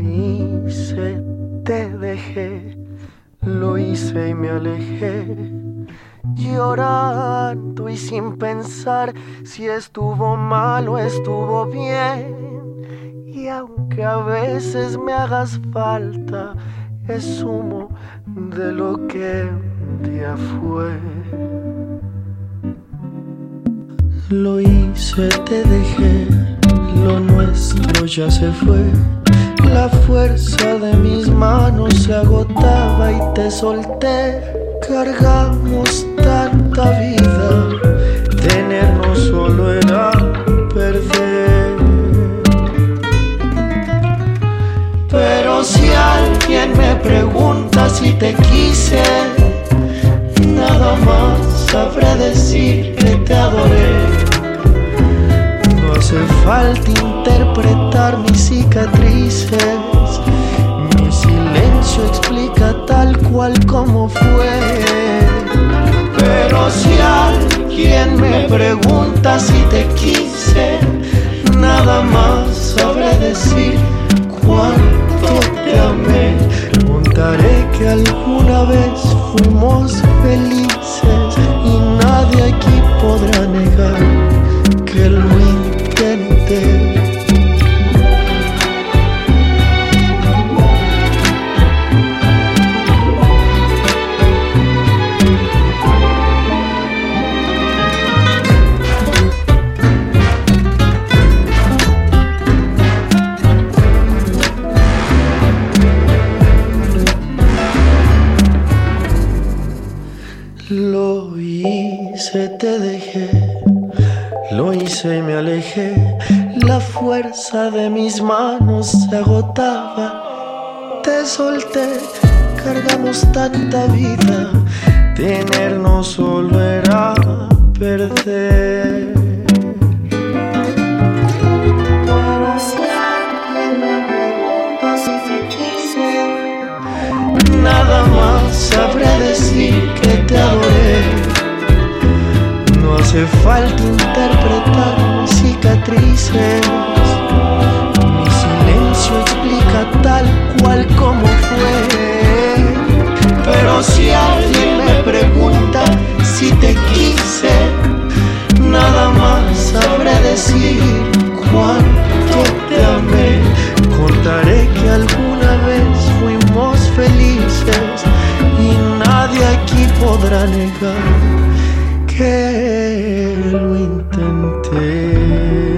hice, te dejé, lo hice y me alejé. Llorando y sin pensar si estuvo mal o estuvo bien. Y aunque a veces me hagas falta, es humo de lo que un día fue. Lo hice, te dejé, lo nuestro ya se fue. La fuerza de mis manos se agotaba y te solté. Cargamos tanta vida, tenernos solo era perder. Pero si alguien me pregunta si te quise, nada más sabré decir que te adoré hace falta interpretar mis cicatrices. Mi silencio explica tal cual como fue. Pero si alguien me pregunta si te quise, nada más sabré decir cuánto te amé. Contaré que alguna vez fuimos felices y nadie aquí podrá negar lo hice, te dejé, lo hice y me alejé. La fuerza de mis manos se agotaba. Te solté, cargamos tanta vida. Tenernos solo era perder. Nada más sabré decir que No hace falta interpretar cicatrices. podrá negar que lo intenté.